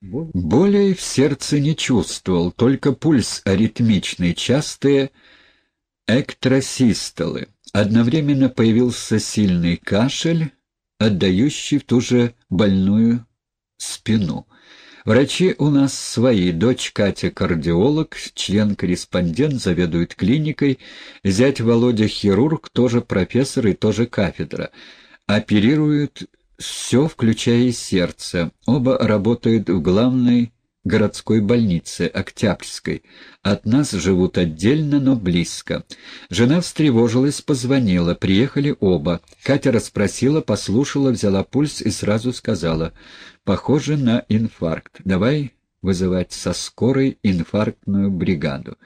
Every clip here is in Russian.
Более в сердце не чувствовал, только пульс аритмичный, частые эктрасистолы. Одновременно появился сильный кашель, отдающий в ту же больную спину. Врачи у нас свои. Дочь Катя кардиолог, член-корреспондент, заведует клиникой. Зять Володя хирург, тоже профессор и тоже кафедра. Оперируют все, включая сердце. Оба работают в главной городской больнице, Октябрьской. От нас живут отдельно, но близко. Жена встревожилась, позвонила, приехали оба. Катя расспросила, послушала, взяла пульс и сразу сказала, «Похоже на инфаркт. Давай вызывать со скорой инфарктную бригаду.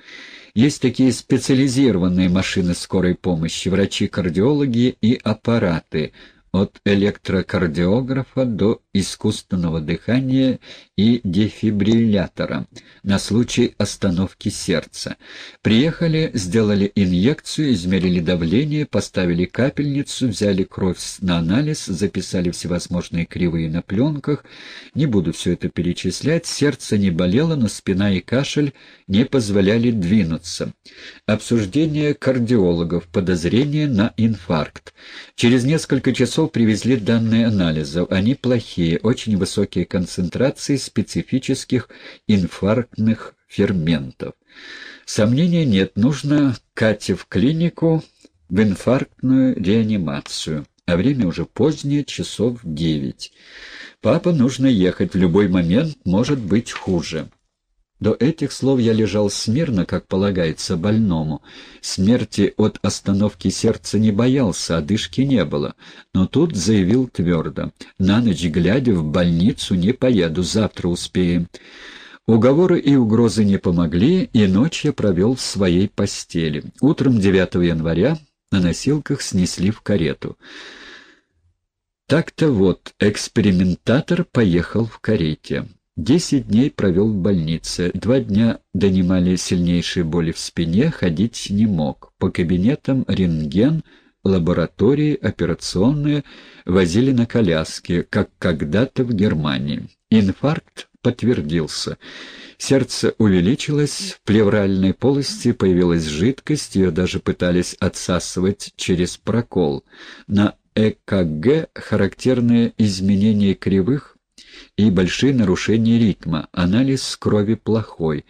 Есть такие специализированные машины скорой помощи, врачи-кардиологи и аппараты — от электрокардиографа до искусственного дыхания и дефибриллятора на случай остановки сердца. Приехали, сделали инъекцию, измерили давление, поставили капельницу, взяли кровь на анализ, записали всевозможные кривые на пленках. Не буду все это перечислять, сердце не болело, но спина и кашель не позволяли двинуться. Обсуждение кардиологов, подозрение на инфаркт. Через несколько часов привезли данные анализов. Они плохие, очень высокие концентрации специфических инфарктных ферментов. Сомнений нет, нужно Кате в клинику в инфарктную реанимацию. А время уже позднее, часов девять. Папа нужно ехать, в любой момент может быть хуже. До этих слов я лежал смирно, как полагается больному. Смерти от остановки сердца не боялся, одышки не было. Но тут заявил твердо. На ночь глядя в больницу не поеду, завтра успеем. Уговоры и угрозы не помогли, и ночь я провел в своей постели. Утром 9 января на носилках снесли в карету. Так-то вот, экспериментатор поехал в карете. Десять дней провел в больнице. Два дня донимали сильнейшие боли в спине, ходить не мог. По кабинетам рентген, лаборатории, операционные возили на коляске, как когда-то в Германии. Инфаркт подтвердился. Сердце увеличилось, в плевральной полости появилась жидкость, ее даже пытались отсасывать через прокол. На ЭКГ характерные изменения кривых и большие нарушения ритма, анализ крови плохой.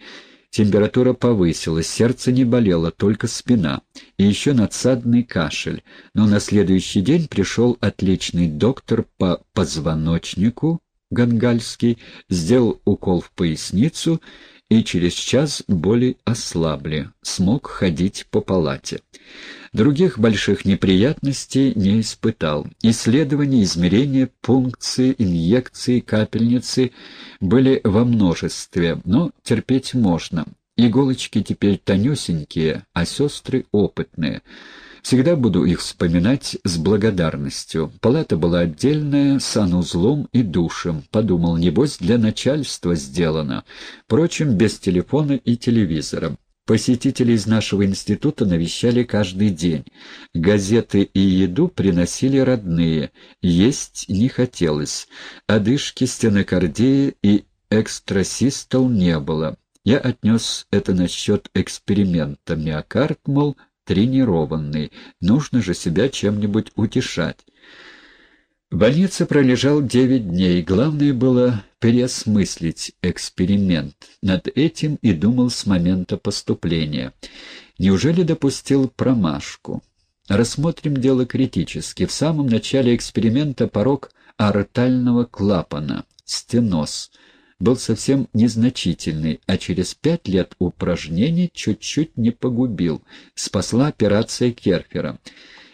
Температура повысилась, сердце не болело, только спина. И еще надсадный кашель. Но на следующий день пришел отличный доктор по позвоночнику, Гангальский, сделал укол в поясницу и через час боли ослабли, смог ходить по палате. Других больших неприятностей не испытал. Исследования, измерения, пункции, инъекции, капельницы были во множестве, но терпеть можно. Иголочки теперь тонюсенькие, а сестры опытные. Всегда буду их вспоминать с благодарностью. Палата была отдельная, санузлом и душем. Подумал, небось, для начальства сделано. Впрочем, без телефона и телевизора. Посетители из нашего института навещали каждый день. Газеты и еду приносили родные. Есть не хотелось. Одышки, стенокардии и экстрасистол не было. Я отнес это насчет эксперимента. Миокард, мол, тренированный. Нужно же себя чем-нибудь утешать. В больнице пролежал девять дней. Главное было переосмыслить эксперимент. Над этим и думал с момента поступления. Неужели допустил промашку? Рассмотрим дело критически. В самом начале эксперимента порог аортального клапана, стеноз, был совсем незначительный, а через пять лет упражнений чуть-чуть не погубил. Спасла операция Керфера.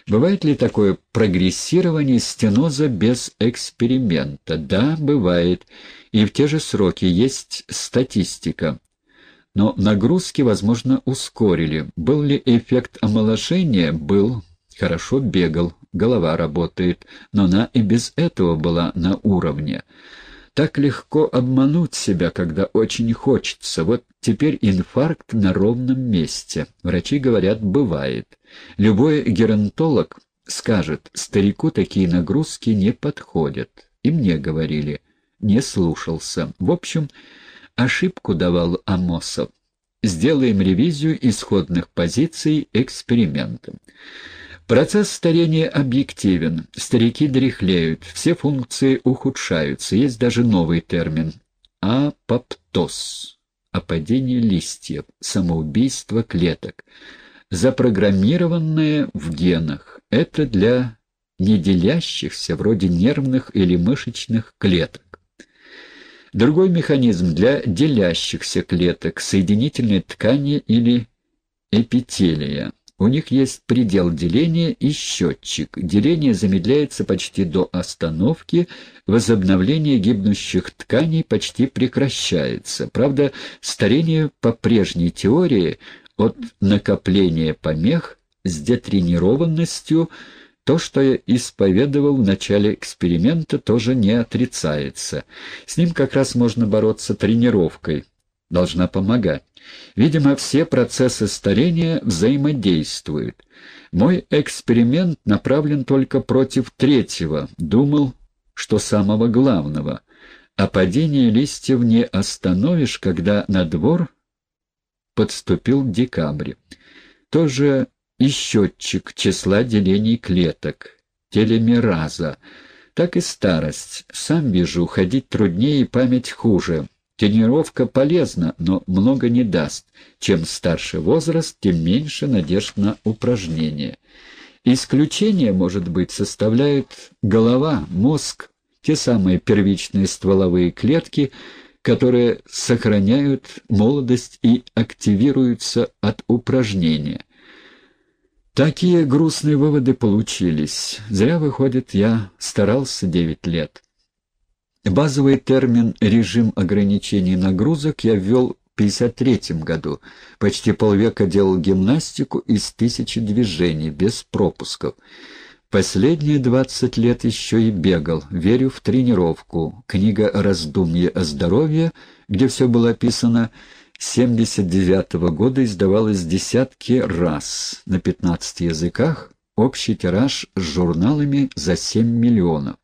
Бывает ли такое прогрессирование стеноза без эксперимента? Да, бывает. И в те же сроки есть статистика. Но нагрузки, возможно, ускорили. Был ли эффект омоложения? Был. Хорошо бегал, голова работает, но она и без этого была на уровне. Так легко обмануть себя, когда очень хочется. Вот теперь инфаркт на ровном месте. Врачи говорят, бывает. Любой геронтолог скажет, старику такие нагрузки не подходят. И мне говорили, не слушался. В общем, ошибку давал Амосов. Сделаем ревизию исходных позиций эксперимента. Процесс старения объективен. Старики дряхлеют, все функции ухудшаются. Есть даже новый термин – апоптоз – опадение листьев, самоубийство клеток. Запрограммированное в генах. Это для неделящихся, вроде нервных или мышечных клеток. Другой механизм для делящихся клеток, соединительной ткани или эпителия. У них есть предел деления и счетчик. Деление замедляется почти до остановки, возобновление гибнущих тканей почти прекращается. Правда, старение по прежней теории от накопления помех с детренированностью – то, что я исповедовал в начале эксперимента, тоже не отрицается. С ним как раз можно бороться тренировкой. Должна помогать. Видимо, все процессы старения взаимодействуют. Мой эксперимент направлен только против третьего, думал, что самого главного. А падение листьев не остановишь, когда на двор подступил декабрь. Тоже и счетчик числа делений клеток, телемераза. Так и старость. Сам вижу, ходить труднее и память хуже. Тренировка полезна, но много не даст. Чем старше возраст, тем меньше надежд на упражнения. Исключение, может быть, составляют голова, мозг, те самые первичные стволовые клетки, которые сохраняют молодость и активируются от упражнения. Такие грустные выводы получились. Зря, выходит, я старался девять лет. Базовый термин «режим ограничений нагрузок» я ввел в 1953 году. Почти полвека делал гимнастику из тысячи движений, без пропусков. Последние двадцать лет еще и бегал, верю в тренировку. Книга «Раздумье о здоровье», где все было описано, 79 -го года издавалось десятки раз на 15 языках, общий тираж с журналами за 7 миллионов.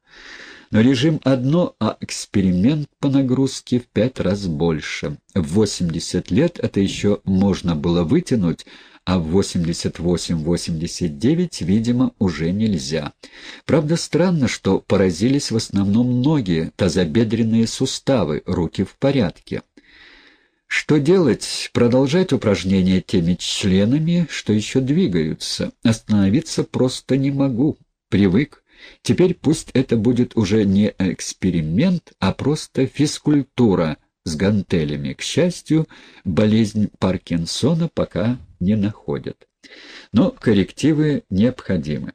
Но режим одно, а эксперимент по нагрузке в пять раз больше. В 80 лет это еще можно было вытянуть, а в 88-89, видимо, уже нельзя. Правда, странно, что поразились в основном ноги, тазобедренные суставы, руки в порядке. Что делать? Продолжать упражнения теми членами, что еще двигаются. Остановиться просто не могу. Привык. Теперь пусть это будет уже не эксперимент, а просто физкультура с гантелями. К счастью, болезнь Паркинсона пока не находят. Но коррективы необходимы.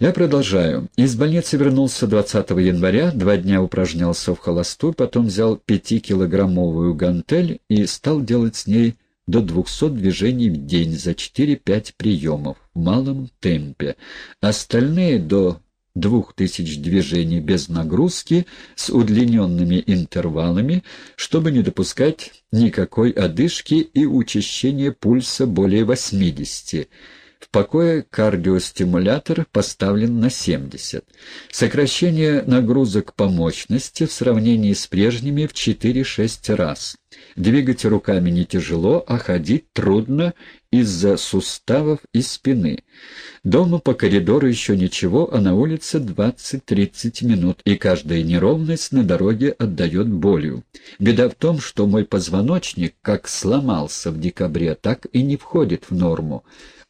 Я продолжаю. Из больницы вернулся 20 января, два дня упражнялся в холостую, потом взял пятикилограммовую гантель и стал делать с ней до 200 движений в день за 4-5 приемов в малом темпе. Остальные до 2000 движений без нагрузки с удлиненными интервалами, чтобы не допускать никакой одышки и учащения пульса более 80 в покое кардиостимулятор поставлен на 70. Сокращение нагрузок по мощности в сравнении с прежними в 4-6 раз. Двигать руками не тяжело, а ходить трудно из-за суставов и спины. Дома по коридору еще ничего, а на улице 20-30 минут, и каждая неровность на дороге отдает болью. Беда в том, что мой позвоночник как сломался в декабре, так и не входит в норму.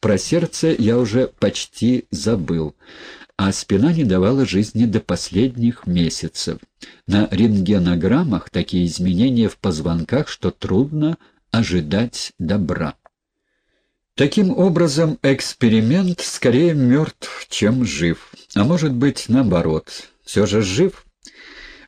Про сердце я уже почти забыл, а спина не давала жизни до последних месяцев. На рентгенограммах такие изменения в позвонках, что трудно ожидать добра. Таким образом, эксперимент скорее мертв, чем жив. А может быть, наоборот, все же жив.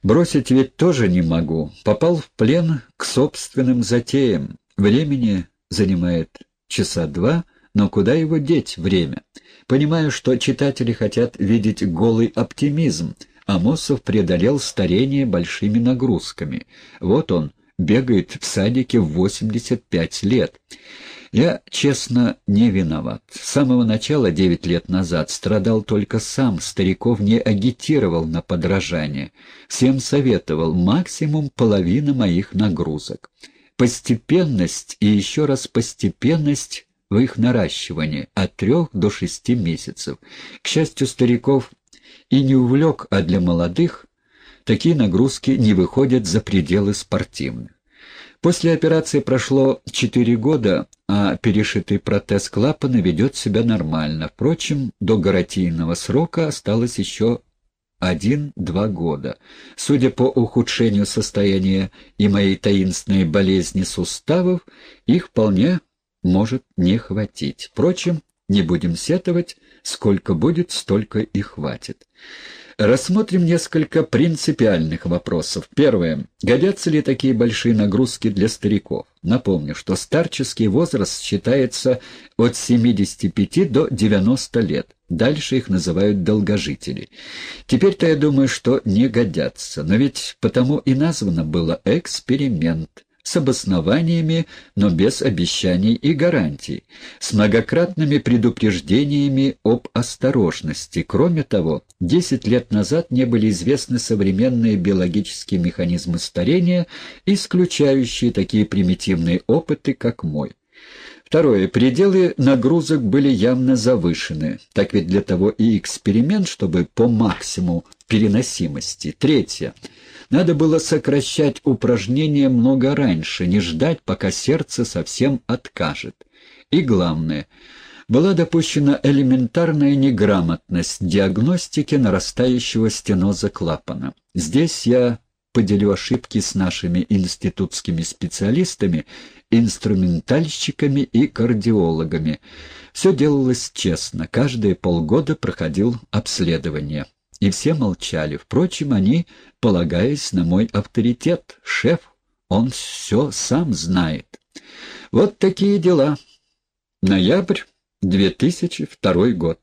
Бросить ведь тоже не могу. Попал в плен к собственным затеям. Времени занимает часа два — но куда его деть время? Понимаю, что читатели хотят видеть голый оптимизм. Амосов преодолел старение большими нагрузками. Вот он, бегает в садике в 85 лет. Я, честно, не виноват. С самого начала, девять лет назад, страдал только сам, стариков не агитировал на подражание. Всем советовал максимум половина моих нагрузок. Постепенность и еще раз постепенность в их наращивании от трех до шести месяцев. К счастью, стариков и не увлек, а для молодых такие нагрузки не выходят за пределы спортивных. После операции прошло четыре года, а перешитый протез клапана ведет себя нормально. Впрочем, до гарантийного срока осталось еще один-два года. Судя по ухудшению состояния и моей таинственной болезни суставов, их вполне может не хватить. Впрочем, не будем сетовать, сколько будет, столько и хватит. Рассмотрим несколько принципиальных вопросов. Первое. Годятся ли такие большие нагрузки для стариков? Напомню, что старческий возраст считается от 75 до 90 лет. Дальше их называют долгожители. Теперь-то я думаю, что не годятся. Но ведь потому и названо было «эксперимент» с обоснованиями, но без обещаний и гарантий, с многократными предупреждениями об осторожности. Кроме того, 10 лет назад не были известны современные биологические механизмы старения, исключающие такие примитивные опыты, как мой. Второе. Пределы нагрузок были явно завышены. Так ведь для того и эксперимент, чтобы по максимуму переносимости. Третье. Надо было сокращать упражнения много раньше, не ждать, пока сердце совсем откажет. И главное, была допущена элементарная неграмотность диагностики нарастающего стеноза клапана. Здесь я поделю ошибки с нашими институтскими специалистами, инструментальщиками и кардиологами. Все делалось честно, каждые полгода проходил обследование и все молчали. Впрочем, они, полагаясь на мой авторитет, шеф, он все сам знает. Вот такие дела. Ноябрь 2002 год.